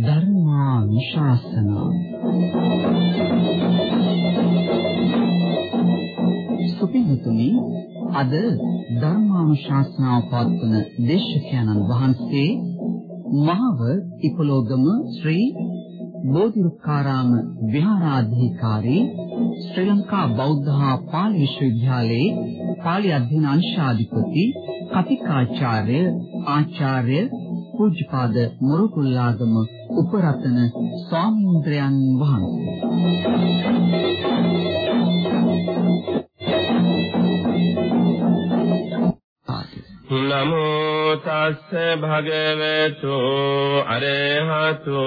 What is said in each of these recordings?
ධර්මා විශාසනා සුපින්තුනි අද ධර්මානුශාසනාව පවත්වන දේශකයන්න් වහන්සේ මහව ඉපලෝගම ශ්‍රී බෝධිරුක්කාරාම විහාරාධිකාරී ශ්‍රී ලංකා බෞද්ධ හා පාලි විශ්වවිද්‍යාලයේ පාලි අධ්‍යයන අංශාධිපති කතිකාචාර්ය ආචාර්ය පූජ්‍යපාද මොරුකුල්ලාගම උපරතන ස්වාමීන්ද්‍රයන් වහන්සේ. නමෝ තස්ස භගවතු අරහතු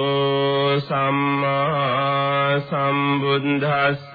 සම්මා සම්බුද්දස්ස.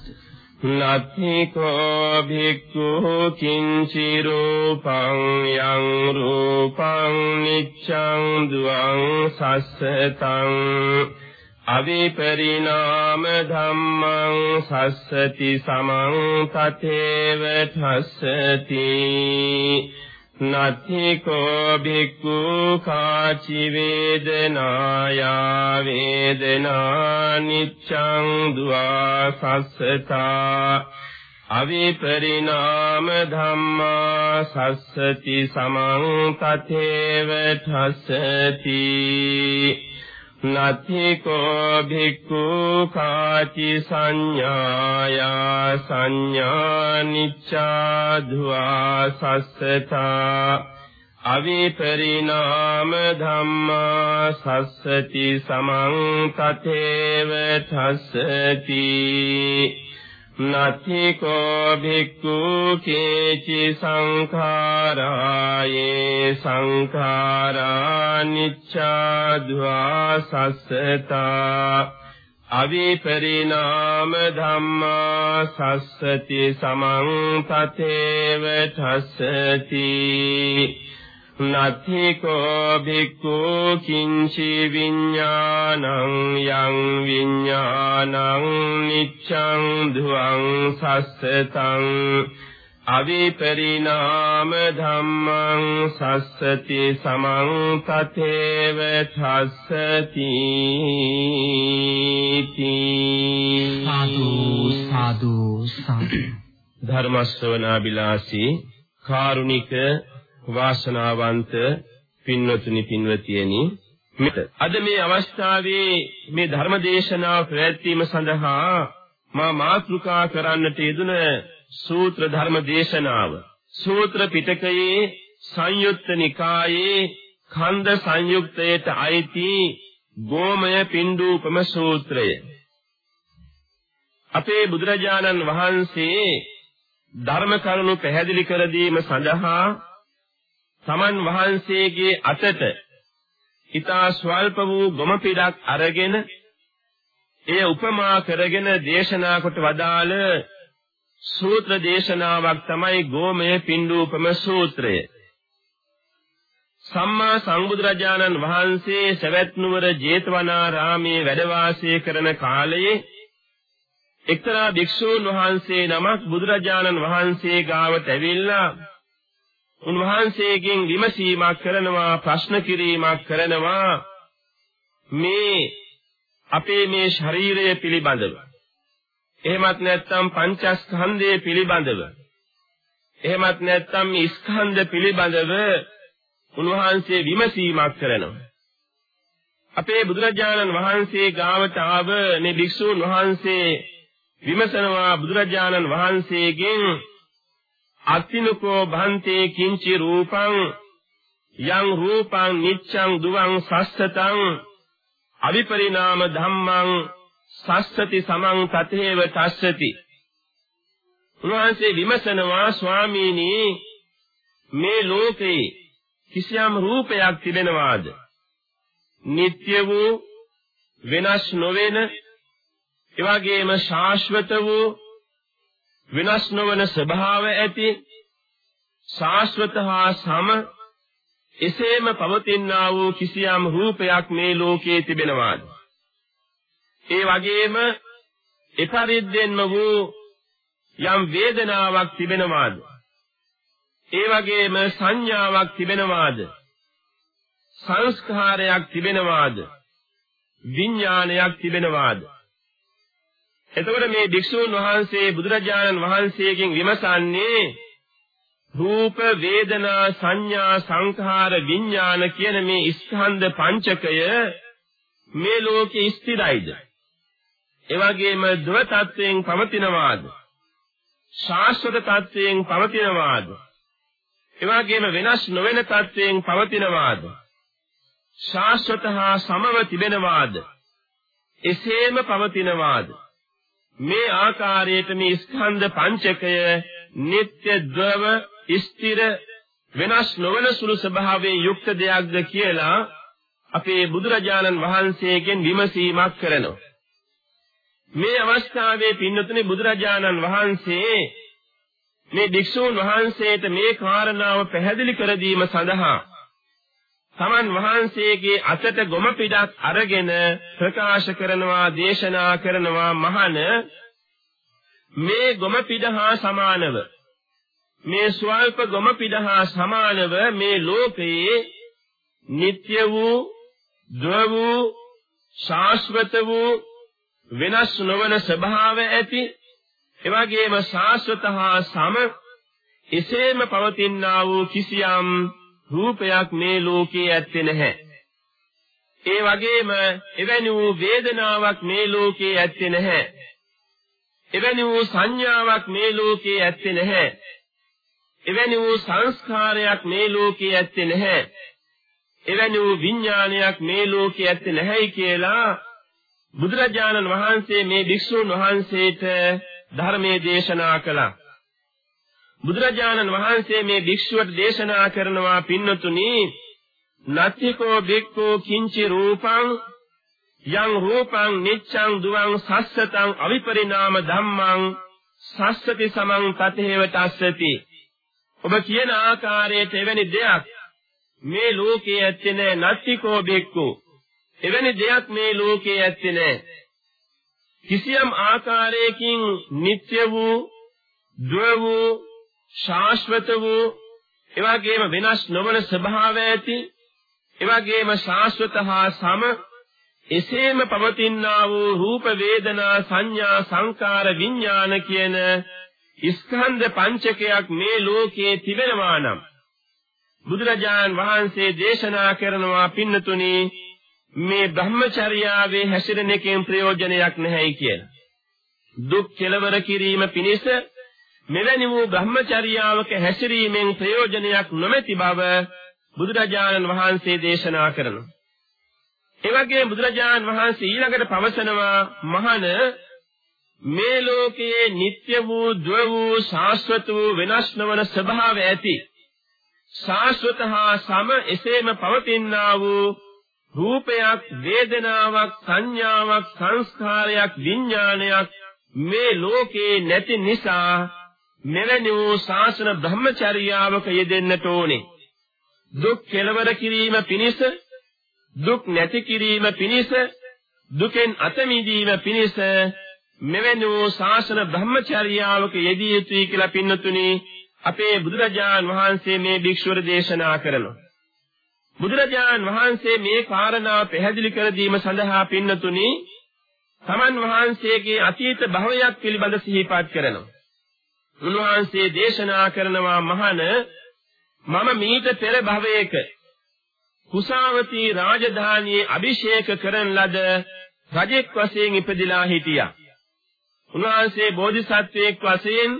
නත්ථි කෝ භික්ඛු කිංචි රූපං යං රූපං නිච්ඡං දුවං සස්සතං අවිපරිණාම ධම්මං සස්සති සමං තතේව ඨස්සති නත්ථිකෝ භික්ඛු කාචි වේදනායා වේදනා නිච්ඡං දුවා සස්සතා අවිපරිණාම ධම්මා සස්සති සමං තතේව ඨස්සති නත්ථිකෝ භික්ඛු කාචි සංඥායා සංඥා නිච්ඡා ධුවා සස්සතා අවිපරිණාම ධම්මා සස්සති සමං තතේව ඨස්සති නත්ථිකෝ භික්ඛු කේචි සංඛාරායේ සංඛාරා නිච්ඡාද්වා සස්සතා අවිපරිණාම ධම්මා සස්සති සමං තතේව ඨස්සති නත්ථිකෝ භික්ඛු කිංචි විඤ්ඤාණං යං විඤ්ඤාණං නිච්ඡං ධුවං සස්සතං අවිපරිණාම ධම්මං සස්සති සමං තතේව ඨස්සති සාදු සාදු සාදු ධර්ම ශ්‍රවණාබිලාසී කාරුණික වාසනාවන්ත පින්වතුනි පින්වතියනි මෙත අද මේ අවස්ථාවේ මේ ධර්ම දේශනාව පැවැත්වීම සඳහා මා මාතෘකා කරන්නට යෙදුන සූත්‍ර ධර්ම දේශනාව. සූත්‍ර පිටකයේ සංයුත්ත නිකායේ ඛණ්ඩ සංයුක්තයට අයිති ගෝමය පින්ඩූපම සූත්‍රය. අපේ බුදුරජාණන් වහන්සේ ධර්ම කරුණු පැහැදිලි කර දීම සඳහා තමන් වහන්සේගේ අතට ඊතා ස්වල්ප වූ ගොම පිටක් අරගෙන එය උපමා කරගෙන දේශනා කොට වදාළ සූත්‍ර දේශනාවක් තමයි ගෝමය පින්ඩූපම සූත්‍රය. සම්මා සම්බුදුරජාණන් වහන්සේ සවැත් නුවර ජේතවනාරාමේ වැඩ වාසය කරන කාලයේ එක්තරා භික්ෂූන් වහන්සේ නමක් බුදුරජාණන් වහන්සේ ගාවට ඇවිල්ලා උන්වහන්සේගෙන් විමසීමක් කරනවා ප්‍රශ්න කිරීමක් කරනවා. මේ අපේ මේ ශරීරය පිළිබඳව. එහෙමත් නැත්නම් පංචස්කන්ධය පිළිබඳව. එහෙමත් නැත්නම් මේ ස්කන්ධ පිළිබඳව උන්වහන්සේ විමසීමක් කරනවා. අපේ බුදුරජාණන් වහන්සේ ගාවට ආව මේ භික්ෂූන් වහන්සේ විමසනවා බුදුරජාණන් වහන්සේගෙන් අත්තිනකෝ භන්තේ කිංචි රූපං යං රූපං නිච්ඡං දුවං සස්සතං අවිපරිණාම ධම්මං සස්සති සමං තතේව තස්සති උන්වහන්සේ විමසනවා ස්වාමීනි මේ ලෝකේ කිසියම් රූපයක් තිබෙනවාද? නিত্য වූ වෙනස් නොවන එවැගේම ශාශ්වත වූ වෙනස් නොවන ස්වභාව ඇති ශාශ්වත හා සම එසේම පවතිනා වූ කිසියම් රූපයක් මේ ලෝකයේ තිබෙනවාද? ඒ වගේම එපරිද්දෙන්ම වූ යම් වේදනාවක් තිබෙනවාද? ඒ වගේම සංඥාවක් තිබෙනවාද? සංස්කාරයක් තිබෙනවාද? විඥානයක් තිබෙනවාද? එතකොට මේ භික්ෂුන් වහන්සේ බුදුරජාණන් වහන්සේගෙන් විමසන්නේ රූප වේදනා සංඥා සංඛාර විඥාන කියන මේ ස්කන්ධ පංචකය මේ ලෝකේ ස්ථිරයිද? එවැගේම ද්ව tattweන් පවතිනවාද? ශාස්ත්‍ර tattweන් පවතිනවාද? එවැගේම වෙනස් නොවන tattweන් පවතිනවාද? ශාස්ත්‍රත හා සමව තිබෙනවාද? එසේම පවතිනවාද? මේ ආකාරයට මේ ස්කන්ධ පංචකය නিত্য ද්‍රව ස්ථිර වෙනස් නොවන සුළු ස්වභාවයෙන් යුක්ත දෙයක්ද කියලා අපේ බුදුරජාණන් වහන්සේගෙන් විමසීමක් කරනවා. මේ අවස්ථාවේ පින්නතුනේ බුදුරජාණන් වහන්සේ මේ භික්ෂූන් වහන්සේට මේ කාරණාව පැහැදිලි කර දීම සඳහා තමන් වහන්සේගේ අතට ගොම පිටක් අරගෙන ප්‍රකාශ කරනවා දේශනා කරනවා මහන මේ ගොම පිට හා සමානව. මේ ස්වල්ප ගොම පිට හා සමානව මේ ලෝකයේ නিত্য වූ ද්ව වූ ශාස්වත වූ වෙනස් නොවන ස්වභාව ඇති. එවැගේම ශාස්වත හා සම එසේම පවතිනා වූ කිසියම් රූපයක් මේ ලෝකේ ඇත්තේ නැහැ. ඒ වගේම එවැනි වූ වේදනාවක් මේ ලෝකේ ඇත්තේ නැහැ. එවැනි වූ සංඥාවක් මේ ලෝකේ ඇත්තේ නැහැ. එවැනි වූ සංස්කාරයක් මේ ලෝකේ ඇත්තේ නැහැ. එවැනි වූ විඥානයක් මේ ලෝකේ ඇත්තේ නැහැයි කියලා බුදුරජාණන් වහන්සේ මේ භික්ෂුන් වහන්සේට ධර්මයේ දේශනා කළා. බුදුරජාණන් වහන්සේ මේ භික්ෂුවට දේශනා කරනවා පින්නතුනි නත්තිකෝ බික්ඛෝ කිංචි රූපං යං රූපං නිච්ඡං දුවං සස්සතං අවිපරිණාම ධම්මං සස්සති සමං තතේව තස්සති. ඔබ කියන ආකාරයට එවැනි දෙයක් මේ ලෝකයේ ඇත්තේ නැහැ නත්තිකෝ බික්ඛෝ එවැනි දෙයක් මේ ලෝකයේ ඇත්තේ නැහැ කිසියම් ආකාරයකින් නিত্য වූ ද්ව වූ ශාශ්වත වූ එවැගේම වෙනස් නොවන ස්වභාවය ඇති එවැගේම ශාශ්වත හා සම එසේම පවතිනා වූ රූප වේදනා සංඥා සංකාර විඥාන කියන ස්කන්ධ පංචකයක් මේ ලෝකයේ තිබෙනවා නම් බුදුරජාණන් වහන්සේ දේශනා කරනවා පින්නතුනි මේ බ්‍රහ්මචර්යාවේ හැසිරෙන එකෙන් ප්‍රයෝජනයක් නැහැයි කියලා. දුක් කෙලවර කිරීම පිණිස මෙවැනි වූ බ්‍රහ්මචර්යාවක හැසිරීමෙන් ප්‍රයෝජනයක් නොමැති බව බුදුරජාණන් වහන්සේ දේශනා කරනවා. එවැගේ බුදුරජාණන් වහන්සේ ඊළඟට පවසනවා මහණ මේ ලෝකයේ නিত্য වූ ද්ව වූ ශාස්වත වූ වෙනස් නොවන ස්වභාවය ඇති ශාස්වත හා සම එසේම පවතිනා වූ රූපයක් වේදනාවක් සංඥාවක් සංස්කාරයක් විඥානයක් මේ ලෝකේ නැති නිසා මෙවැනි වූ ශාසන බ්‍රහ්මචර්යාවක යෙදෙන්නට ඕනේ දුක් කෙලවර කිරීම පිණිස දුක් නැති කිරීම පිණිස දුකෙන් අත මිදීම පිණිස මෙවැනි වූ ශාසන බ්‍රහ්මචර්යාවක යෙදිය යුතුයි කියලා පින්නතුනි අපේ බුදුරජාන් වහන්සේ මේ භික්ෂුවර දේශනා කරනවා බුදුරජාණන් වහන්සේ මේ කාරණාව පැහැදිලි කර දීම සඳහා පින්නතුනි තමන් වහන්සේගේ අතීත භවයක් පිළිබඳ සිහිපත් කරනවා. උන්වහන්සේ දේශනා කරනවා මහණ මම මීට පෙර භවයක කුසාවතී රාජධානියේ අභිෂේක කරන ලද රජෙක් වශයෙන් ඉපදිලා හිටියා. උන්වහන්සේ බෝධිසත්වයෙක් වශයෙන්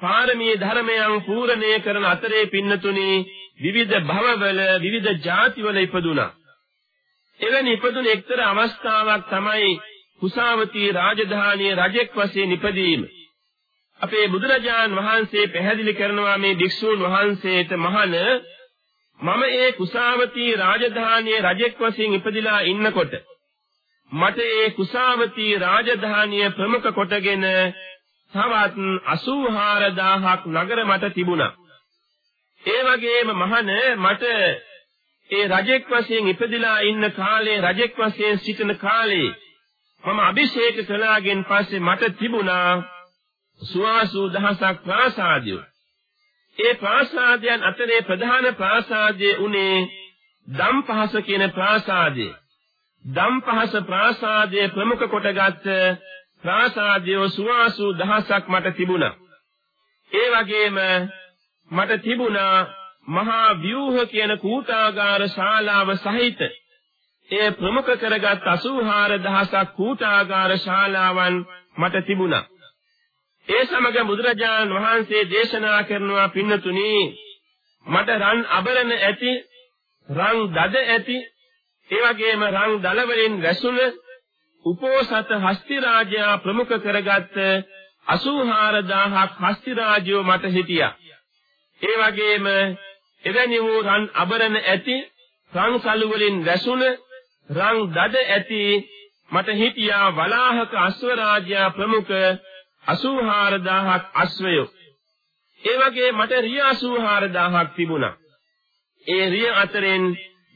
පාරමී ධර්මයන් පූර්ණණය කරන අතරේ පින්නතුනි විවිධ භවවල විවිධ ಜಾතිවල ඉපදුනා. එවැනි ඉපදුන එක්තරා අවස්ථාවක් තමයි කුසාවතී රාජධානියේ රජෙක් වශයෙන් ඉපදීම. අපේ බුදුරජාන් වහන්සේ පැහැදිලි කරනවා මේ භික්ෂූන් වහන්සේට මහන මම ඒ කුසාවතී රාජධානියේ රජෙක් වශයෙන් ඉපදිලා ඉන්නකොට මට ඒ කුසාවතී රාජධානිය ප්‍රමුඛ කොටගෙන තවත් 84000ක් නගර මට තිබුණා. ඒ වගේම මහන මට ඒ රජෙක් වශයෙන් ඉපදිලා ඉන්න කාලේ රජෙක් වශයෙන් සිටින කාලේ මම අභිෂේක කළාගෙන් පස්සේ මට තිබුණා සුවාසු දහසක් ප්‍රාසාදය. ඒ ප්‍රාසාදයන් අතරේ ප්‍රධාන ප්‍රාසාදය උනේ දම්පහස කියන ප්‍රාසාදය. දම්පහස ප්‍රාසාදය ප්‍රමුඛ කොටගත් ප්‍රාසාදය සුවාසු දහසක් මට තිබුණා. ඒ වගේම මට තිබුණා මහා ව්‍යූහ කියන කූටාගාර ශාලාව සහිත ඒ ප්‍රමුඛ කරගත් 84000ක් කූටාගාර ශාලාවන් මට තිබුණා. ඒ සමග බුදුරජාණන් වහන්සේ දේශනා කරනවා පින්නතුනි මට රන් අබරණ ඇති රන් දද ඇති ඒ වගේම රන් දල වලින් වැසුන උපෝසත හස්ති රාජයා ප්‍රමුඛ කරගත් 84000ක් හස්ති රාජයෝ මට හිටියා. ඒ වගේම එවැනි වූ රන් අබරණ ඇති රන් සලු වලින් වැසුන රන් දඩ ඇති මට හිටියා වලාහක අශ්ව රාජ්‍ය ප්‍රමුඛ 84000ක් අශ්වයෝ ඒ වගේ මට රිය 84000ක් තිබුණා. ඒ රිය අතරින්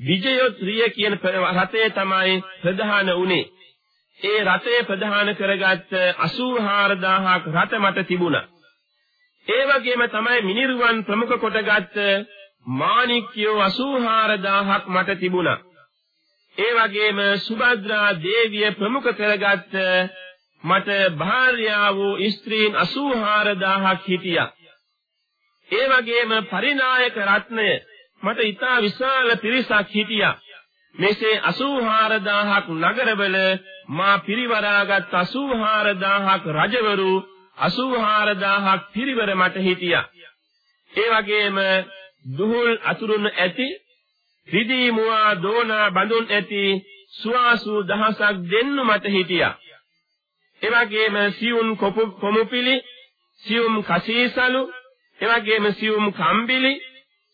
විජයොත් රිය කියන රතේ තමයි ප්‍රධාන උනේ ඒ රතේ ප්‍රධාන කරගත් 84000ක් රත මට තිබුණා. ඒ වගේම තමයි මිනිරුවන් ප්‍රමුඛ කොටගත් මාණික්යෝ 84000ක් මට තිබුණා. ඒ වගේම සුභද්‍රා දේවිය ප්‍රමුඛ කරගත් මට භාර්යාවෝ ස්ත්‍රීන් 84000ක් හිටියා. ඒ වගේම පරිනායක රත්නය මට ඊටා විශාල පිරිසක් හිටියා. මෙසේ 84000ක් නගරවල මා පිරිවරාගත් 84000ක් රජවරු 84000ක් පිරිවර මට හිටියා. ඒ වගේම දුහුල් අතුරුන ඇති රිදී මුවා දෝනා බඳුන් ඇති සුවාසු දහසක් දෙන්නු මට හිටියා. එවැගේම සියුම් කොමුපිලි, සියුම් කසීසලු, එවැගේම සියුම් කම්බිලි,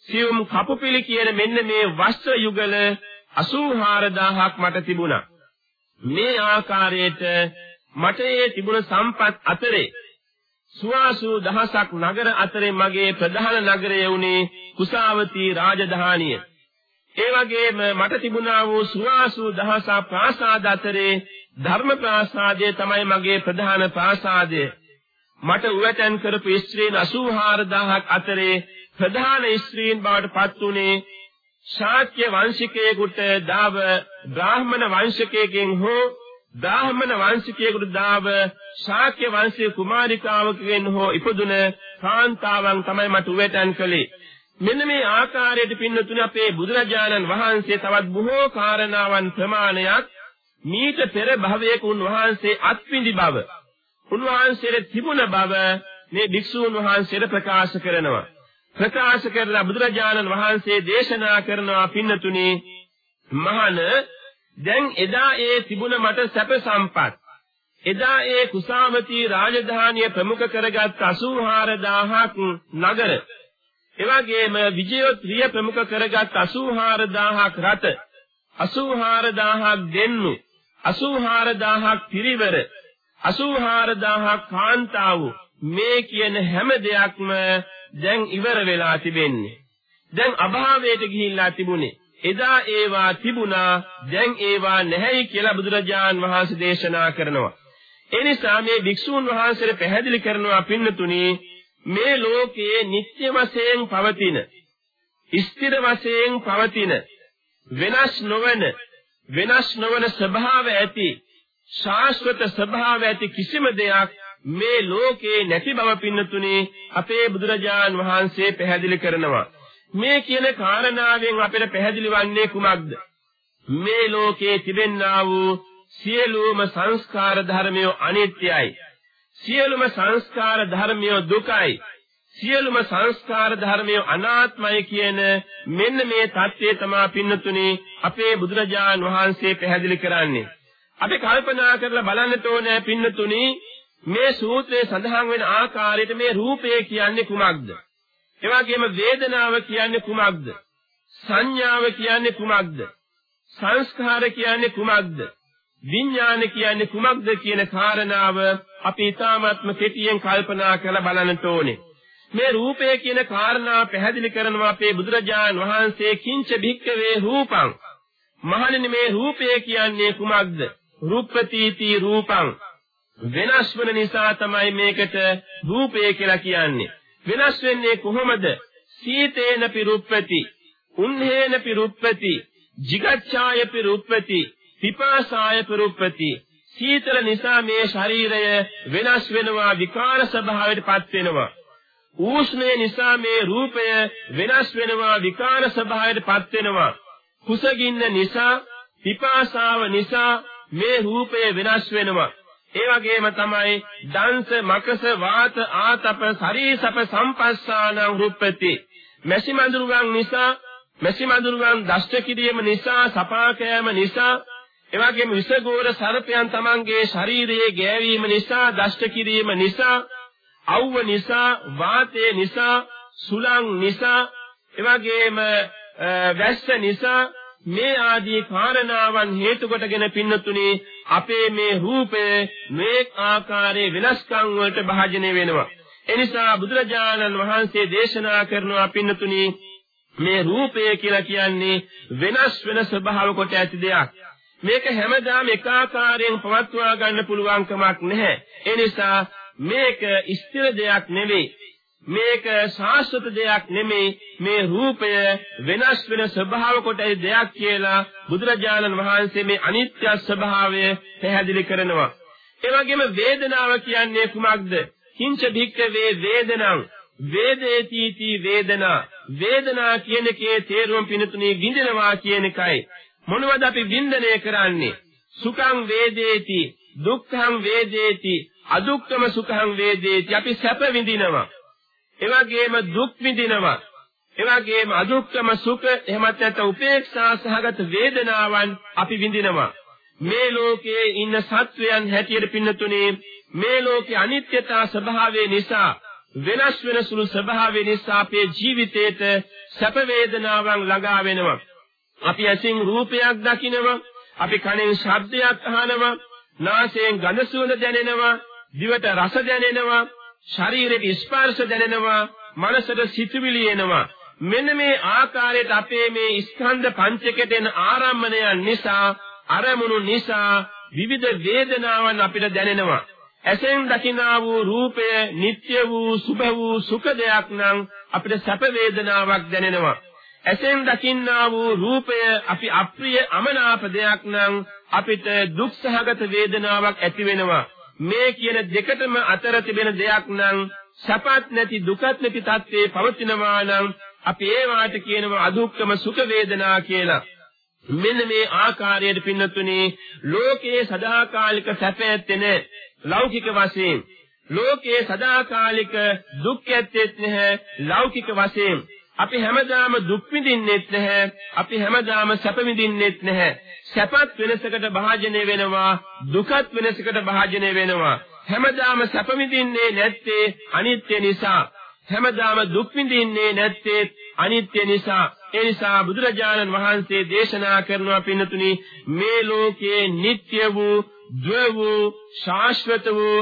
සියුම් කපුපිලි කියන මෙන්න මේ වස්ත්‍ර යුගල 84000ක් මට තිබුණා. මේ ආකාරයට මට ඒ තිබුණ සම්පත් අතරේ සුවාසු දහසක් නගර අතරේ මගේ ප්‍රධාන නගරය වුණේ කුසාවතී රාජධානිය. ඒ වගේම මට තිබුණා වූ සුවාසු දහසක් ප්‍රාසාද අතරේ ධර්ම ප්‍රාසාදය තමයි මගේ ප්‍රධාන ප්‍රාසාදය. මට උවටන් කරපු ස්ත්‍රීන් 84000ක් අතරේ ප්‍රධාන ස්ත්‍රීන් බවට පත් වුණේ ශාක්‍ය වංශිකයෙකුට දාව බ්‍රාහ්මණ වංශිකයෙකින් හෝ බ්‍රාහ්මණ වංශිකයෙකුට දාව ශාක්‍ය වංශයේ කුමාරිකාවකගෙන් හෝ ඉපදුන කාන්තාවන් තමයි මට උවටන් කළේ. මෙන්න මේ ආකාරයට පින්නතුනේ අපේ බුදුරජාණන් වහන්සේ තවත් බොහෝ කාරණාවන් ප්‍රමාණයක් මීට පෙර භවයක උන්වහන්සේ අත්විඳි බව. උන්වහන්සේට තිබුණ බව මේ භික්ෂූන් වහන්සේට ප්‍රකාශ කරනවා. ප්‍රකාශ කරලා බුදුරජාණන් වහන්සේ දේශනා කරනවා පින්නතුනේ මහණ දැන් එදා ඒ තිබුණ මට සැප සම්පත්. එදා ඒ කුසාවතී රාජධානිය ප්‍රමුඛ කරගත් 84000ක් නගර. එවැගේම විජයෝත්‍රිය ප්‍රමුඛ කරගත් 84000ක් රට. 84000ක් දෙන්නු. 84000ක් පිරිවර 84000ක් කාන්තාව. මේ කියන හැම දෙයක්ම දැන් ඉවර වෙලා තිබෙන්නේ. දැන් අභාවයට ගිහිල්ලා තිබුණේ. එදා ඒවා තිබුණා දැන් ඒවා නැහැයි කියලා බුදුරජාන් වහන්සේ දේශනා කරනවා. එනිසා මේ භික්ෂූන් වහන්සේට පැහැදිලි කරනවා පින්නතුණී මේ ලෝකයේ නිත්‍ය වශයෙන් පවතින ස්ථිර වශයෙන් පවතින වෙනස් නොවන වෙනස් නොවන ස්වභාව ඇති ශාස්ත්‍රත ස්වභාව ඇති කිසිම දෙයක් මේ ලෝකේ නැති බව පින්නතුනේ අපේ බුදුරජාන් වහන්සේ පැහැදිලි කරනවා. මේ කියන කාරණාවෙන් අපිට පැහැදිලි වන්නේ කුමක්ද? මේ ලෝකේ තිබෙන්නා වූ සියලුම සංස්කාර ධර්මයෝ අනිත්‍යයි. සියලුම සංස්කාර ධර්මය දුකයි. සියලුම සංස්කාර ධර්මය අනාත්මයි කියන මෙන්න මේ தත්ත්වය තමයි පින්නතුනේ අපේ බුදුරජාන් වහන්සේ පැහැදිලි කරන්නේ අපි කල්පනා කරලා බලන්නට ඕනේ පින්නතුනේ මේ සූත්‍රයේ සඳහන් වෙන ආකාරයට මේ රූපය කියන්නේ කුමක්ද? ඒ වගේම වේදනාව කියන්නේ කුමක්ද? සංඥාව කියන්නේ කුමක්ද? සංස්කාර කියන්නේ කුමක්ද? විඥාන කියන්නේ කුමක්ද කියන කාරණාව අපි ඊ타මාත්ම කෙටියෙන් කල්පනා කරලා බලන්නට ඕනේ. මේ රූපය කියන කාරණා පැහැදිලි කරනවා අපේ බුදුරජාන් වහන්සේ කිංච භික්කවේ රූපං. මහණෙනි මේ රූපය කියන්නේ කුමක්ද? රූපපතිති රූපං. වෙනස් වෙන නිසා තමයි මේකට රූපය කියලා කියන්නේ. වෙනස් වෙන්නේ කොහොමද? සීතේන පිරුප්පති, උන්හේන පිරුප්පති, jigacchāya පිරුප්පති, පිපාසාය පිරුප්පති. සීතල නිසා මේ ශරීරය වෙනස් වෙනවා විකාර ස්වභාවයටපත් වෙනවා. ඌෂ්ණය නිසා මේ රූපය වෙනස් වෙනවා විකාර ස්වභාවයටපත් වෙනවා. කුසගින්න නිසා, පිපාසාව නිසා මේ රූපය වෙනස් වෙනවා. ඒ වගේම තමයි දංශ මකස වාත ආතප ශරීසප සම්පස්සානං රුප්පති මෙසි මඳුරුගන් නිසා මෙසි මඳුරුගන් දෂ්ට කිරීම නිසා සපා කෑම නිසා එවැගේම විසගෝර සර්පයන් තමන්ගේ ශරීරයේ ගෑවීම නිසා දෂ්ට කිරීම නිසා අවුව නිසා වාතය නිසා සුලං නිසා එවැගේම වැස්ස නිසා මේ ආදී කාරණාවන් හේතු කොටගෙන පින්නතුනි අපේ මේ රූපය මේ ආකාරයේ වෙනස්කම් වලට භාජනය වෙනවා. එනිසා බුදුරජාණන් වහන්සේ දේශනා කරනවා පින්නතුනි මේ රූපය කියලා කියන්නේ වෙනස් වෙන ස්වභාව කොට ඇති දෙයක්. මේක හැමදාම එක ආකාරයෙන් පවත්වා ගන්න පුළුවන් කමක් නැහැ. ඒ නිසා මේක ස්ථිර දෙයක් නෙවෙයි. මේක සාස්වත දෙයක් නෙමෙයි. මේ රූපය වෙනස් වෙන ස්වභාව කොටයි දෙයක් කියලා බුදුරජාණන් වහන්සේ මේ අනිත්‍ය ස්වභාවය පැහැදිලි කරනවා. ඒ වගේම වේදනාව කියන්නේ කුමක්ද? කිංච භික්කවේ වේදනං. වේදේති වේදනා. වේදනා කියන එකේ තේරුම පිණුතුනේ විඳිනවා කියන එකයි. මොනවද අපි වින්දනය කරන්නේ? සුඛං වේදේති. දුක්ඛං වේදේති. අදුක්ඛම සුඛං වේදේති අපි සැප විඳිනවා එවැගේම දුක් විඳිනවා. එවැගේම අදුක්කම සුඛ එහෙමත් නැත්නම් උපේක්ෂා සහගත වේදනාවන් අපි විඳිනවා. මේ ලෝකයේ ඉන්න සත්වයන් හැටියට පින්නතුනේ මේ ලෝකේ අනිත්‍යතා ස්වභාවය නිසා වෙනස් වෙන සුළු ස්වභාවය නිසා අපේ ජීවිතේට සැප වේදනාවන් ළඟා වෙනවා. අපි ඇසින් රූපයක් දකිනවා, අපි කනෙන් ශබ්දයක් අහනවා, නාසයෙන් ගඳ සුවඳ දැනෙනවා, දිවට රස දැනෙනවා, ශරීරයේ ස්පර්ශ දැනෙනවා මනසට සිතුවිලි එනවා. මෙන්න මේ ආකාරයට අපේ මේ ස්කන්ධ පංචකයට එන ආරම්මණයන් නිසා අරමුණු නිසා විවිධ වේදනාවන් අපිට දැනෙනවා. ඇසෙන් දකිනා වූ රූපය නিত্য වූ සුභ වූ සුඛ දෙයක් නම් අපිට සැප වේදනාවක් දැනෙනවා. ඇසෙන් දකින්නා වූ රූපය අපි අප්‍රිය අමනාප දෙයක් නම් අපිට දුක් සහගත වේදනාවක් ඇති වෙනවා. මේ කියන දෙකටම අතර තිබෙන දෙයක් නම් සපත් නැති දුකත් නැති තත්ත්වේ පවතිනවා නම් අපි ඒවාට කියනවා අදුක්කම සුඛ වේදනා කියලා. මෙන්න මේ ආකාරයට පින්නතුනේ ලෝකයේ සදාකාලික සැප ඇත්තේ ලෞකික වශයෙන්. ලෝකයේ සදාකාලික දුක් ඇත්තේ නැහැ. ලෞකික වශයෙන්. අපි හැමදාම දුක් විඳින්නෙත් නැහැ අපි හැමදාම සැප විඳින්නෙත් නැහැ. සැපත් වෙනසකට භාජනය වෙනවා දුකත් වෙනසකට භාජනය වෙනවා. හැමදාම සැප විඳින්නේ නැත්තේ අනිත්‍ය නිසා. හැමදාම දුක් විඳින්නේ නැත්තේ අනිත්‍ය නිසා. ඒ නිසා බුදුරජාණන් වහන්සේ දේශනා කරනවා පින්නතුනි මේ ලෝකයේ නিত্য වූ ද්වය වූ ශාශ්වත වූ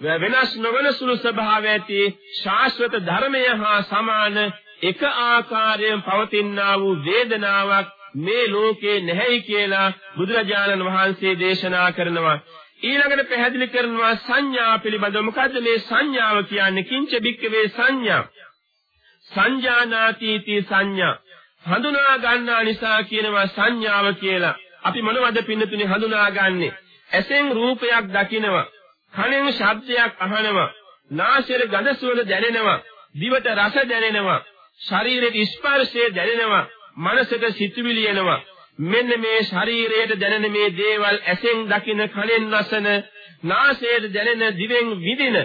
වෙනස් නොවන සුළු ස්වභාවය ඇති ශාශ්වත ධර්මය හා සමාන එක ආකාරයෙන් පවතිනා වූ වේදනාවක් මේ ලෝකේ නැහැයි කියලා බුදුරජාණන් වහන්සේ දේශනා කරනවා. ඊළඟට පැහැදිලි කරනවා සංඥා පිළිබඳව. මොකද්ද මේ සංඥාව කියන්නේ? කිංච බික්කවේ සංඥා. සංජානාතිති සංඥා. හඳුනා ගන්නා නිසා කියනවා සංඥාව කියලා. අපි මොනවද පින්නතුනේ හඳුනාගන්නේ ඇසෙන් රූපයක් දකිනවා. කනෙන් ශබ්දයක් අහනවා. නාසයෙන් ගඳ සුවඳ දැනෙනවා. දිවට රස දැනෙනවා. ශරීරයේ ස්පර්ශය දැනෙනවා මනසට සිතුවිලි එනවා. මෙන්න මේ ශරීරයට දැනෙන මේ දේවල් ඇසෙන් දකින කනෙන් රසන නාසයට දැනෙන දිවෙන් විඳින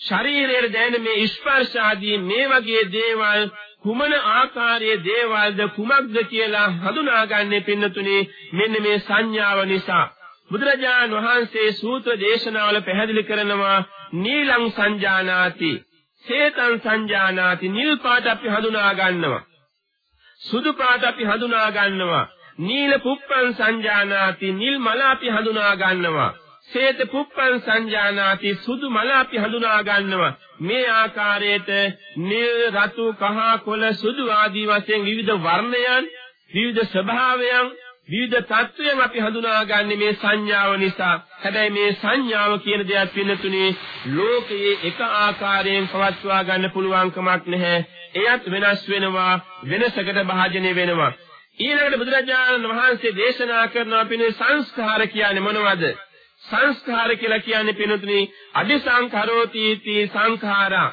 ශරීරයට දැනෙන මේ ස්පර්ශ ආදී මේ වගේ දේවල් කුමන ආකාරයේ දේවල්ද කුමක්ද කියලා හඳුනාගන්නේ පින්නතුනේ මෙන්න මේ සංඥාව නිසා. බුදුරජාණන් වහන්සේ සූත්‍ර දේශනාවල පැහැදිලි කරනවා නීලං සංජානාති. සේතං සංජානාති නිල් පාට අපි හඳුනා ගන්නවා. සුදු පාට අපි හඳුනා ගන්නවා. නීල පුප්පං සංජානාති නිල් මල අපි හඳුනා ගන්නවා. සේත පුප්පං සංජානාති සුදු මල අපි හඳුනා ගන්නවා. මේ ආකාරයට නිල් රතු කහ කොළ සුදු ආදී වශයෙන් විවිධ වර්ණයන් විවිධ ස්වභාවයන් විවිධ තත්වයන් අපි හඳුනාගන්නේ මේ සංඥාව නිසා. හැබැයි මේ සංඥාව කියන දෙයක් පින්නතුනේ ලෝකයේ එක ආකාරයෙන් පවත්වා ගන්න පුළුවන් කමක් නැහැ. එයත් වෙනස් වෙනවා, වෙනසකට භාජනය වෙනවා. ඊළඟට බුදුරජාණන් වහන්සේ දේශනා කරන අපිනේ සංස්කාර කියන්නේ මොනවද? සංස්කාර කියලා කියන්නේ පින්නතුනේ අபிසංකරෝති තී සංඛාරා.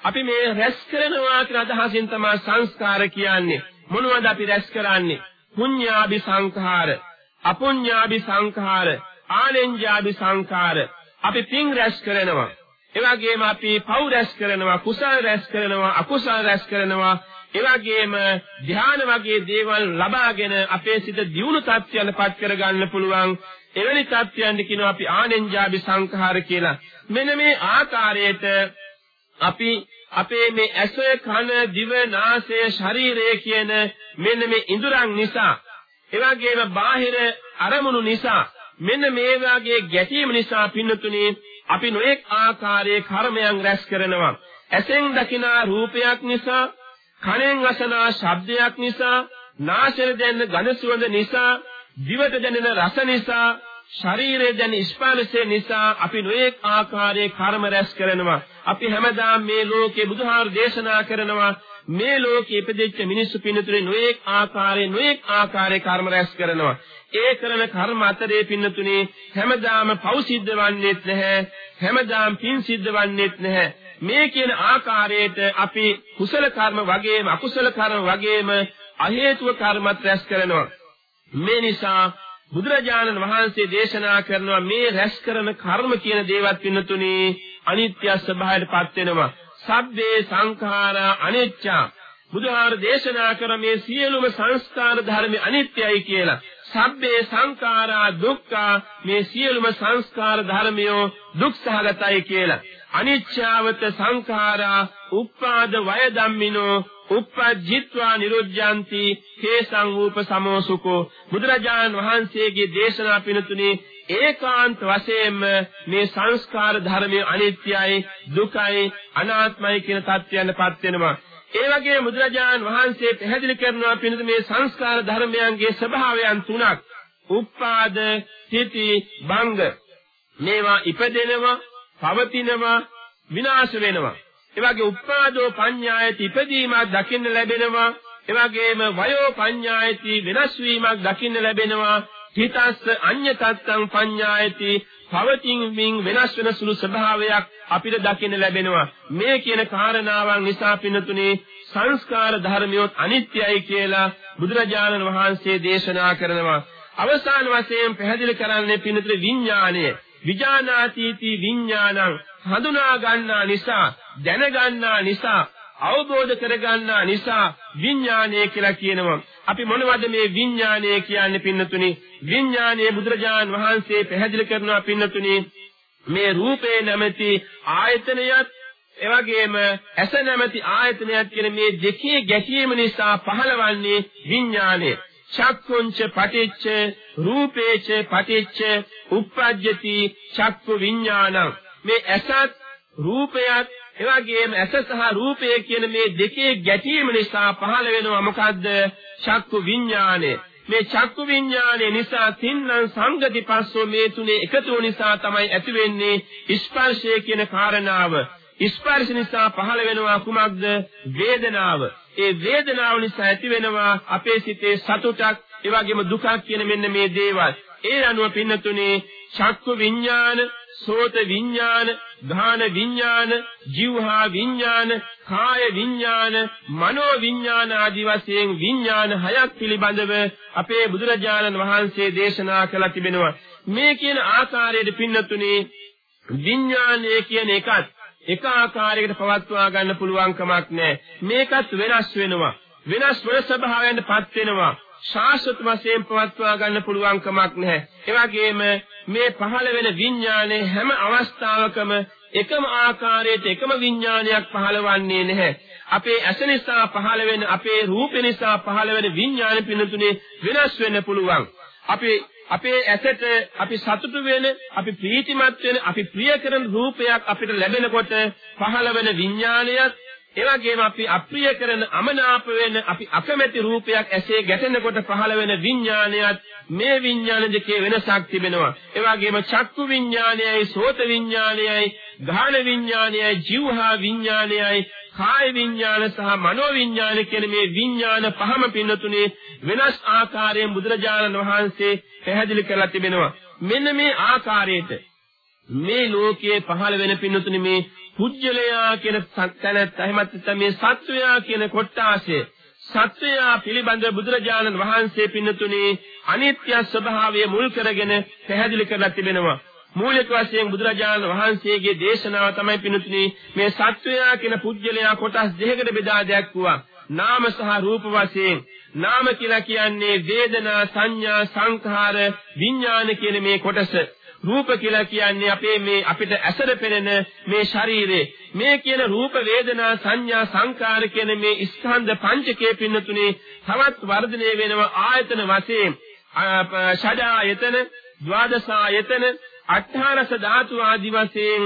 අපි මේ රැස් කරනවා කියන අදහසින් තමයි සංස්කාර කියන්නේ. මොනවද අපි රැස් කරන්නේ? පුඤ්ඤාභි සංඛාර, අපුඤ්ඤාභි සංඛාර, ආනෙන්ජාභි සංඛාර. අපි පින් රැස් කරනවා. ඒ වගේම අපි පව් රැස් කරනවා, කුසල රැස් කරනවා, අකුසල රැස් කරනවා. ඒ වගේම ධ්‍යාන වගේ දේවල් ලබාගෙන අපේ සිත දියුණු තත්ත්වයන්පත් කරගන්න පුළුවන්. එවැනි තත්ත්වයන් කියනවා අපි ආනෙන්ජාභි සංඛාර කියලා. මෙන්න මේ ආකාරයට අපි අපේ මේ ඇස කන දිව නාසය ශරීරය කියන මෙන්න මේ ඉඳුරන් නිසා එවාගේම බාහිර අරමුණු නිසා මෙන්න මේ වාගේ ගැටීම නිසා පින්නතුනේ අපි නොඑක් ආකාරයේ කර්මයන් රැස් කරනවා. ඇසෙන් දකිනා රූපයක් නිසා කනෙන් අසනා ශබ්දයක් නිසා නාසයෙන් දැනෙන ගඳ සුවඳ නිසා දිවට දැනෙන රස නිසා ශරීරයේ දැනෙන ස්පර්ශය නිසා අපි නොඑක් ආකාරයේ කර්ම රැස් කරනවා අපි හැමදාම මේ ලෝකේ බුදුහාර දේශනා කරනවා මේ ලෝකේ ඉපදෙච්ච මිනිස්සු පින්නතුනේ නොඑක් ආකාරයේ නොඑක් ආකාරයේ කර්ම රැස් කරනවා. ඒ කරන කර්ම අතරේ පින්නතුනේ හැමදාම පව් සිද්ධ වන්නේත් නැහැ. හැමදාම පින් සිද්ධ වන්නේත් නැහැ. මේ කියන ආකාරයට අපි කුසල කර්ම වගේම අකුසල කර්ම වගේම අහේතුක කර්මත් රැස් කරනවා. මේ නිසා බුදුරජාණන් වහන්සේ දේශනා කරනවා මේ රැස් කරන කර්ම කියන දේවත් පින්නතුනේ අනිත්‍ය ස්වභාවයටපත් වෙනවා. සබ්බේ සංඛාරා අනිච්චා. බුදුහාර දේශනා කර මේ සියලුම සංස්කාර ධර්ම අනිත්‍යයි කියලා. සබ්බේ සංඛාරා දුක්ඛා මේ සියලුම සංස්කාර ධර්මයෝ දුක් සහගතයි කියලා. අනිච්චාවත සංඛාරා උප්පාද වය ධම්මිනෝ උප්පජ්ජිත්වා නිරුද්ධಂತಿ හේසං ූප සමෝසුකෝ. බුදුරජාණන් වහන්සේගේ දේශනා පිණුතුනේ ඒකාන්ත වශයෙන්ම මේ සංස්කාර ධර්මයේ අනිත්‍යයි දුකයි අනාත්මයි කියන තත්ත්වයන්පත් වෙනවා. ඒ වගේ බුදුරජාණන් වහන්සේ පැහැදිලි කරනවා පිණිස මේ සංස්කාර ධර්මයන්ගේ ස්වභාවයන් තුනක්. උප්පාද තිති භංග. මේවා ඉපදෙනවා පවතිනවා විනාශ වෙනවා. ඒ වගේ උප්පාදෝ පඤ්ඤායති ඉපදීමක් දකින්න ලැබෙනවා. ඒ වගේම වයෝ පඤ්ඤායති වෙනස් වීමක් දකින්න ලැබෙනවා. හිතස්ස අඤ්‍ය තත්තං පඤ්ඤායති පවතිමින් වෙනස් වෙන සුළු ස්වභාවයක් අපිට දකින්න ලැබෙනවා. මේ කියන කාරණාවන් නිසා පින්නතුනේ සංස්කාර ධර්මියොත් අනිත්‍යයි කියලා බුදුරජාණන් වහන්සේ දේශනා කරනවා. අවසාන වශයෙන් පැහැදිලි කරන්නේ පින්නතුනේ විඥාණය. විජානාතීති විඥානං හඳුනා ගන්නා නිසා දැන ගන්නා නිසා අවබෝධ කරගන්නා නිසා විඥානය කියලා කියනවා. අපි මොනවද මේ විඥානය කියන්නේ පින්නතුනි? විඥානයේ බුදුරජාන් වහන්සේ පැහැදිලි කරනවා පින්නතුනි මේ රූපේ නැමැති ආයතනයත් එවැගේම ඇස නැමැති ආයතනයත් කියන මේ දෙකේ ගැටීම නිසා පහළවන්නේ විඥානය. චක්කුංච පටිච්ච රූපේච පටිච්ච උප්පජ්ජති චක්කු විඥානං මේ ඇසත් රූපයත් එවැගේම ඇස සහ රූපය කියන මේ දෙකේ ගැටීම නිසා පහළ වෙනවා මොකද්ද? චක්කු විඥානය මේ චක්කු විඥානය නිසා තින්නම් සංගති පස්සෝ මේ තුනේ එකතු නිසා තමයි ඇති වෙන්නේ ස්පර්ශය කියන කාරණාව. ස්පර්ශ නිසා පහළ වෙනවා කුමක්ද? වේදනාව. ඒ වේදනාව නිසා ඇති වෙනවා අපේ සිතේ සතුටක් ඒ වගේම දුකක් කියන මෙන්න මේ දේවල්. ඒ අනුව පින්නතුනේ චක්කු විඥාන සෝත විඥාන, ධාන විඥාන, જીවහා විඥාන, කාය විඥාන, මනෝ විඥාන ආදී වශයෙන් විඥාන හයක් පිළිබඳව අපේ බුදුරජාණන් වහන්සේ දේශනා කළා තිබෙනවා. මේ කියන ආකාරයේ පින්නතුනේ විඥානය කියන එකත් එක ආකාරයකට පවත්වා ගන්න පුළුවන් කමක් නැහැ. මේකත් වෙනස් වෙනවා. වෙනස් වෙන ස්වභාවයෙන්පත් වෙනවා. ශාස්ත්‍ර වශයෙන් පවත්වා ගන්න පුළුවන් කමක් නැහැ. ඒ වගේම මේ පහළ වෙන විඥානයේ හැම අවස්ථාවකම එකම ආකාරයට එකම විඥානයක් පහළවන්නේ නැහැ. අපේ ඇස නිසා පහළ වෙන අපේ රූප නිසා පහළ වෙන විඥාන පිනතුනේ වෙනස් වෙන්න පුළුවන්. අපේ අපේ ඇසට අපි සතුටු වෙන, අපි ප්‍රීතිමත් වෙන, අපි ප්‍රිය කරන රූපයක් අපිට ලැබෙනකොට පහළ වෙන විඥානයත් ඒ වගේම අපි අප්‍රිය කරන අමනාප වෙන අපි අකමැති රූපයක් ඇසේ ගැටෙනකොට පහළ වෙන විඥානයත් මේ විඥාන දෙකේ වෙනසක් තිබෙනවා. ඒ වගේම චක්කු විඥානයයි සෝත විඥානයයි ගාහන විඥානයයි જીවහා විඥානයයි කාය විඥාන සහ මනෝ විඥාන කියන මේ විඥාන පහම පින්නතුනේ වෙනස් ආකාරයෙන් බුදුරජාණන් වහන්සේ පැහැදිලි කරලා තිබෙනවා. මෙන්න මේ ආකාරයට මේ ලෝකයේ පහළ වෙන පින්නතුනේ මේ පුජ්‍යලයා කියන තැනත් එහෙමත් මේ සත්වයා කියන කොටාසේ සත්වයා පිළිබඳ බුදුරජාණන් වහන්සේ පින්නතුනේ අනිත්‍ය ස්වභාවය මුල් කරගෙන පැහැදිලි කරලා තිබෙනවා. මූලික වශයෙන් බුදුරජාණන් වහන්සේගේ දේශනාව තමයි පින්නතුනේ මේ සත්වයා කියන පුජ්‍යලයා කොටස් දෙකකට බෙදා දැක්වුවා. නාම සහ රූප වශයෙන් නාම කියලා කියන්නේ වේදනා සංඥා සංඛාර විඥාන කියන මේ කොටස රූප කියලා කියන්නේ අපේ මේ අපිට ඇසර පෙනෙන මේ ශරීරේ මේ කියන රූප වේදනා සංඥා සංකාර කියන මේ ස්කන්ධ පංචකයේ පින්නතුනේ තවත් වර්ධනය වෙනවා ආයතන වශයෙන්. ෂඩායතන ද්වාදසායතන අට්ඨාරස ධාතු ආදි වශයෙන්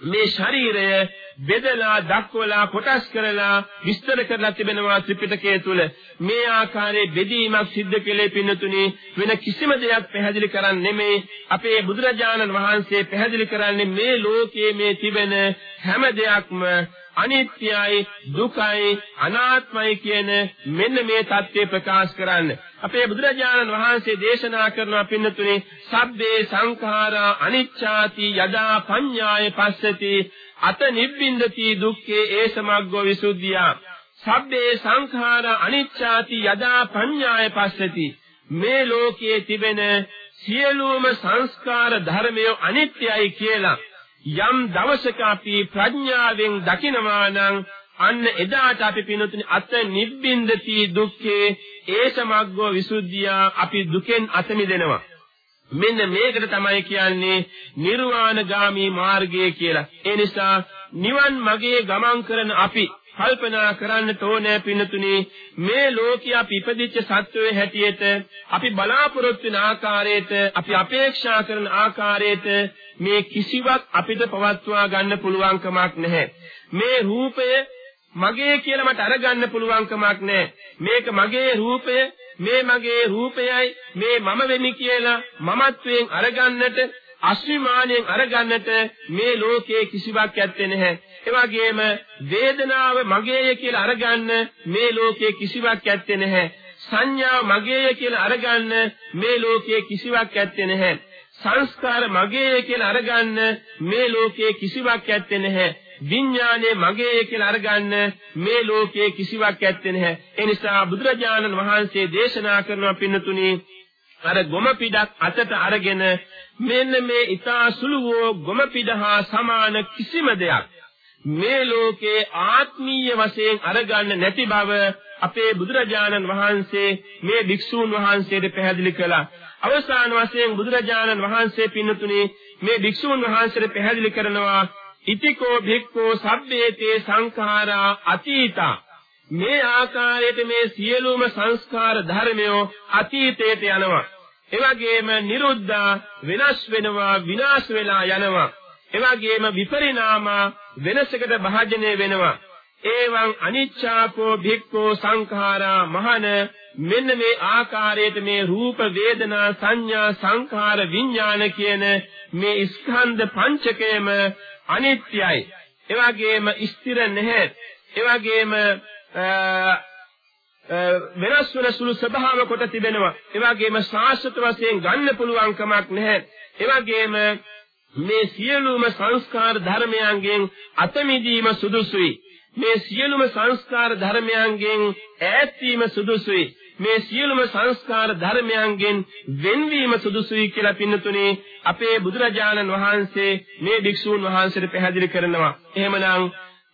මේ ශරීරය බෙදලා දක්වලා කොටස් කරලා විස්තර කරලා තිබෙනවා ත්‍රිපිටකය තුල මේ ආකාරයේ බෙදීමක් සිද්ධ කෙලේ පින්නතුනි වෙන කිසිම දෙයක් පැහැදිලි කරන්නේ නෙමෙයි. අපේ බුදුරජාණන් වහන්සේ පැහැදිලි කරන්නේ මේ ලෝකයේ මේ තිබෙන හැම දෙයක්ම අනිත්‍යයි දුකයි අනාත්මයි කියන මෙන්න මේ தත්ත්වය ප්‍රකාශ කරන්න. අපේ බුදුරජාණන් වහන්සේ දේශනා කරන පින්නතුනේ සබ්බේ සංඛාරා අනිච්ඡාති යදා පඤ්ඤාය පස්සති අත නිබ්බින්දති දුක්ඛේ ඒසමග්ගෝ විසුද්ධියා සබ්බේ සංඛාරා අනිච්ඡාති යදා පඤ්ඤාය පස්සති මේ ලෝකයේ තිබෙන සියලුම සංස්කාර ධර්මය අනිත්‍යයි කියලා යම් දවසක අපි ප්‍රඥාවෙන් දකිනවා නම් අන්න එදාට අපි පිනුතුනි අත නිබ්බින්දති දුක්ඛේ ඒසමග්ගෝ විසුද්ධියා අපි දුකෙන් අත මිදෙනවා මෙන්න මේකට තමයි කියන්නේ නිර්වාණගාමී මාර්ගය කියලා. ඒ නිසා නිවන් මගේ ගමන් කරන අපි කල්පනා කරන්නට ඕනේ පින්නතුනි මේ ලෝකයේ අපි ඉපදිච්ච සත්වයේ හැටියට අපි බලාපොරොත්තු වෙන ආකාරයට අපි අපේක්ෂා කරන ආකාරයට මේ කිසිවක් අපිට පවත්වා ගන්න පුළුවන් කමක් නැහැ. මේ රූපය මගේ කියලා මට අරගන්න පුළුවන් කමක් නැහැ. මේක මගේ රූපය මේ මගේ රූපයයි මේ මම වෙමි කියලා මමත්වයෙන් අරගන්නට අස්විමානයෙන් අරගන්නට මේ ලෝකයේ කිසිවක් ඇත්තේ නැහැ. ඒ වගේම වේදනාව මගේය කියලා අරගන්න මේ ලෝකයේ කිසිවක් ඇත්තේ නැහැ. සංඥාව මගේය කියලා අරගන්න මේ ලෝකයේ කිසිවක් ඇත්තේ නැහැ. සංස්කාර මගේය කියලා අරගන්න මේ ලෝකයේ කිසිවක් ඇත්තේ නැහැ. විඥානය මගේ කියලා අරගන්න මේ ලෝකයේ කිසිවක් ඇත්තේ නැහැ. ඒ නිසා බුදුරජාණන් වහන්සේ දේශනා කරනවා පින්නතුනි අර ගොම පිටක් අතට අරගෙන මෙන්න මේ ඊතා සුළු වූ ගොම පිට හා සමාන කිසිම දෙයක්. මේ ලෝකේ ආත්මීය වශයෙන් අරගන්න නැති බව අපේ බුදුරජාණන් වහන්සේ මේ භික්ෂූන් වහන්සේට පැහැදිලි කළා. අවසාන වශයෙන් බුදුරජාණන් වහන්සේ පින්නතුනි මේ භික්ෂූන් වහන්සේට පැහැදිලි කරනවා ඉතිකෝ භික්ඛෝ සබ්බේතේ සංඛාරා අතීතා. මේ ආකාරයට මේ සියලුම සංස්කාර ධර්මයෝ අතීතයට යනවා. එවැගේම නිරුද්ධා වෙනස් වෙනවා විනාශ වෙලා යනවා එවැගේම විපරිණාමා වෙනසකට භාජනය වෙනවා ඒවං අනිච්ඡාකෝ භික්ඛෝ සංඛාරා මහන මෙන්න මේ ආකාරයට මේ රූප වේදනා සංඥා සංඛාර විඥාන කියන මේ ස්කන්ධ පංචකයම අනිත්‍යයි. ඒ වගේම ස්ථිර නැහැ. ඒ වගේම වෙනස් වෙන සුළු ස්වභාව කොට තිබෙනවා. ඒ වගේම ශාස්ත්‍ර වශයෙන් ගන්න පුළුවන් කමක් නැහැ. ඒ වගේම මේ සියලුම සංස්කාර ධර්මයන්ගෙන් අත මිදීම සුදුසුයි. මේ සියලුම සංස්කාර ධර්මයන්ගෙන් ඈත් වීම සුදුසුයි. මේ සියලුම සංස්කාර ධර්මයන්ගෙන් වෙන්වීම සුදුසුයි කියලා පින්නතුනේ අපේ බුදුරජාණන් වහන්සේ මේ භික්ෂූන් වහන්සේට පැහැදිලි කරනවා. එහෙමනම්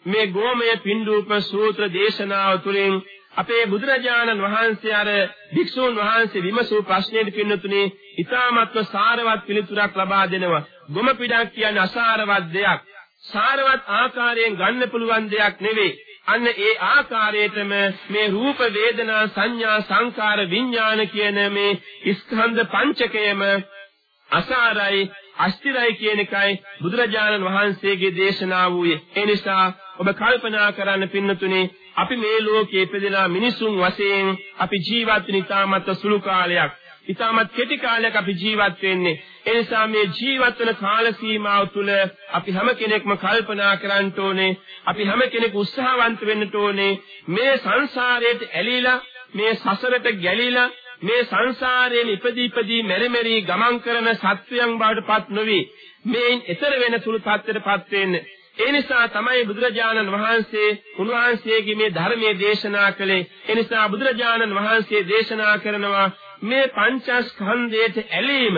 මේ ගෝමය පින්ඩූප සූත්‍ර දේශනාව තුළින් අපේ බුදුරජාණන් වහන්සේ අර භික්ෂූන් වහන්සේ විමසූ ප්‍රශ්නයට පින්නතුනේ ඊ타මත්ව සාරවත් පිළිතුරක් ලබා දෙනවා. ගොම පිටක් කියන්නේ අසාරවත් දෙයක්. සාරවත් ආකාරයෙන් ගන්න පුළුවන් දෙයක් නෙවෙයි. අන්න ඒ ආකාරයටම මේ රූප වේදනා සංඥා සංකාර විඥාන කියන මේ ස්කන්ධ පංචකයම අසාරයි අස්තිරයි කියන එකයි බුදුරජාණන් වහන්සේගේ දේශනාව වූයේ. ඒ නිසා ඔබ කල්පනා කරන්න පින්නතුනේ අපි මේ ලෝකයේ ඉපදෙලා මිනිසුන් වශයෙන් අපි ජීවත් වෙන ඉතාමත් සුළු කාලයක්. ඉතාමත් කෙටි කාලයක් අපි ජීවත් වෙන්නේ. ඒ නිසා මේ ජීවත් වෙන කාල සීමාව තුළ අපි හැම කෙනෙක්ම කල්පනා කරන්න ඕනේ. අපි හැම කෙනෙකු උත්සාහවන්ත වෙන්න ඕනේ. මේ සංසාරයට ඇලීලා මේ සසරට ගැලීලා මේ සංසාරයෙන් ඉපදී ඉපදී මෙරි මෙරි ගමන් කරන සත්වයන් බවට පත් නොවි මේන් ඈතර වෙන සුළු තත්ත්වයටපත් වෙන්නේ ඒ නිසා තමයි බුදුරජාණන් වහන්සේ උන්වහන්සේගේ මේ ධර්මයේ දේශනා කළේ ඒ නිසා බුදුරජාණන් වහන්සේ දේශනා කරනවා මේ පංචස්කන්ධයට ඇලීම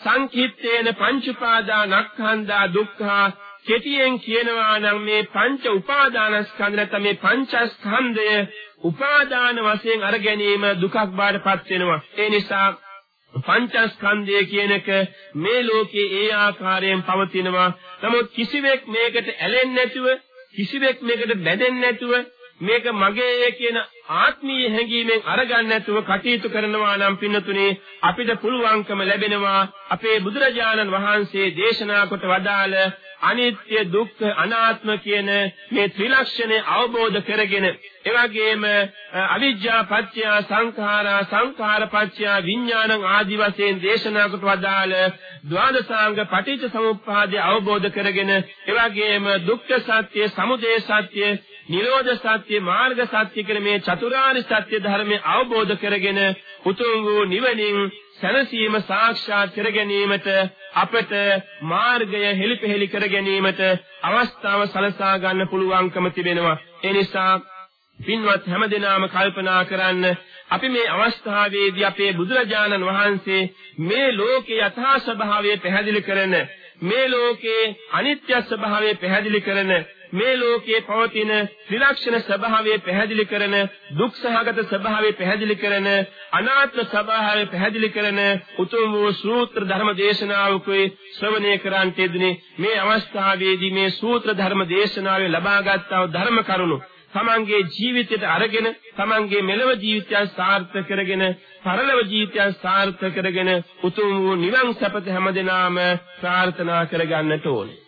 සංකිට්ඨේන පංච උපාදානස්කන්ධා දුක්ඛා කෙටියෙන් කියනවා නම් මේ පංච උපාදානස්කන්ධ නැත්නම් මේ පංචස්කන්ධය උපාදාන වශයෙන් අර ගැනීම දුකක් බාටපත් වෙනවා. ඒ නිසා පංචස්කන්ධය කියන එක මේ ලෝකේ ඒ ආකාරයෙන් පවතිනවා. නමුත් කිසිවෙක් මේකට ඇලෙන්නේ නැතුව, කිසිවෙක් මේකට බැඳෙන්නේ නැතුව මේක මගේ කියන ආත්මීය හැඟීමෙන් අරගන්න නැතුව කටයුතු කරනවා නම් පින්නතුනේ අපිට පුළුවන්කම ලැබෙනවා අපේ බුදුරජාණන් වහන්සේ දේශනා කොට වදාළ අනිත්‍ය දුක්ඛ අනාත්ම කියන මේ ත්‍රිලක්ෂණය අවබෝධ කරගෙන එවැගේම අවිජ්ජා පත්‍ය සංඛාරා සංඛාර පත්‍ය විඥානං ආදි වශයෙන් දේශනා කොට වදාළ ද්වාදසාංග පටිච්ච සමුප්පාදය අවබෝධ කරගෙන එවැගේම දුක්ඛ සත්‍ය සමුදය සත්‍ය නිරෝධ සත්‍ය මාර්ග සත්‍ය කියන මේ චතුරාර්ය සත්‍ය ධර්මය අවබෝධ කරගෙන උතුම් වූ නිවනින් සැනසීම සාක්ෂාත් කර ගැනීමට අපට මාර්ගය හෙළිපෙහෙළි කර ගැනීමට අවස්ථාව සලසා ගන්න පුළුවන්කම තිබෙනවා. ඒ නිසා පින්වත් හැමදෙනාම කල්පනා කරන්න අපි මේ අවස්ථාවේදී අපේ බුදුරජාණන් වහන්සේ මේ ලෝකේ යථා ස්වභාවය පැහැදිලි කරන මේ ලෝකේ අනිත්‍ය ස්වභාවය පැහැදිලි කරන මේ ලෝකයේ පවතින ත්‍රිලක්ෂණ ස්වභාවය පැහැදිලි කරන දුක් සහගත ස්වභාවය පැහැදිලි කරන අනාත්ම ස්වභාවය පැහැදිලි කරන උතුම් වූ සූත්‍ර ධර්ම දේශනාවකයි ශ්‍රවණය කරන්ට යෙදුනේ මේ අවස්ථාවේදී මේ සූත්‍ර ධර්ම දේශනාවේ ලබාගත් ධර්ම කරුණු තමන්ගේ ජීවිතයට අරගෙන තමන්ගේ මෙලව ජීවිතය සාර්ථක කරගෙන පරලොව ජීවිතය සාර්ථක කරගෙන උතුම් වූ නිවන් සපත හැමදෙනාම ප්‍රාර්ථනා කරගන්නට ඕනේ.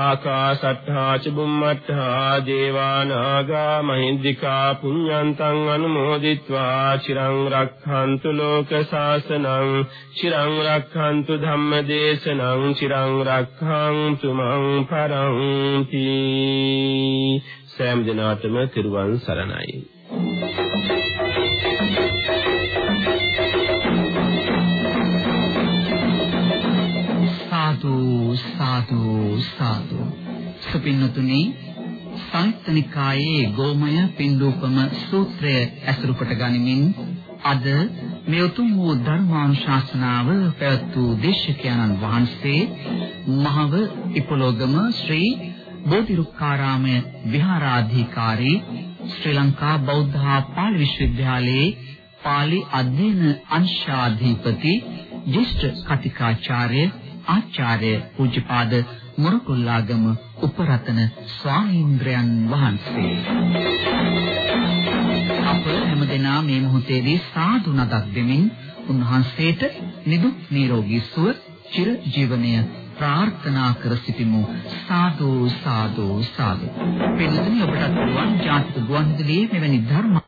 ආකාසට්ඨා ච බුම්මට්ඨා දේවානාගා මහින්దికා පුඤ්ඤන්තං අනුමෝදිත්වා චිරං රක්ඛන්තු ලෝක සාසනං චිරං රක්ඛන්තු ධම්ම දේශනං චිරං රක්ඛන්තු මං පරන්ති සෑම දිනාටම තිරුවන් සරණයි සාදු සාදු. සාදු සුපින්නතුනි සංයුත්තනිකායේ ගෝමය පින්ඩූපම සූත්‍රය ඇසුරු කොට ගනිමින් අද මේ උතුම් වූ ධර්මානුශාසනාව පැවැත් වූ දේශකයන්න් වහන්සේ මහව ඉපලෝගම ශ්‍රී බෝධිරුක්කාරාමය විහාරාධිකාරී ශ්‍රී ලංකා බෞද්ධ පාලි විශ්වවිද්‍යාලයේ පාලි අධ්‍යයන අංශාධිපති ජ්‍යෙෂ්ඨ කතිකාචාර්ය ආචාර්ය පූජ්‍යපාද මුරුකුල්ලාගම උපරතන ස්වාමීන්ද්‍රයන් වහන්සේ අප හැමදෙනා මේ මොහොතේදී සාදු නදක් දෙමින් උන්වහන්සේට නිදුක් නිරෝගී සුව චිර ජීවනය ප්‍රාර්ථනා කර සිටිමු සාදු සාදු සාදු. පිළිතුරු ඔබට පුළුවන් ජාතික ගුවන්විදුලියේ මෙවැනි ධර්ම